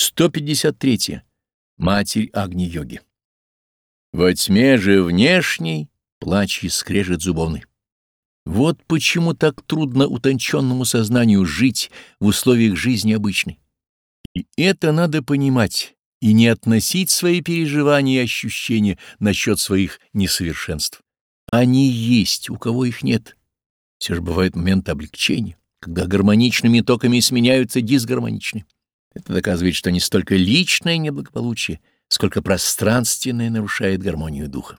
153. Матерь Агни-йоги. Во тьме же внешней плач и скрежет зубовный. Вот почему так трудно утонченному сознанию жить в условиях жизни обычной. И это надо понимать и не относить свои переживания и ощущения насчет своих несовершенств. Они есть, у кого их нет. Все же бывают моменты облегчения, когда гармоничными токами сменяются дисгармоничными. Это доказывает, что не столько личное неблагополучие, сколько пространственное нарушает гармонию духа.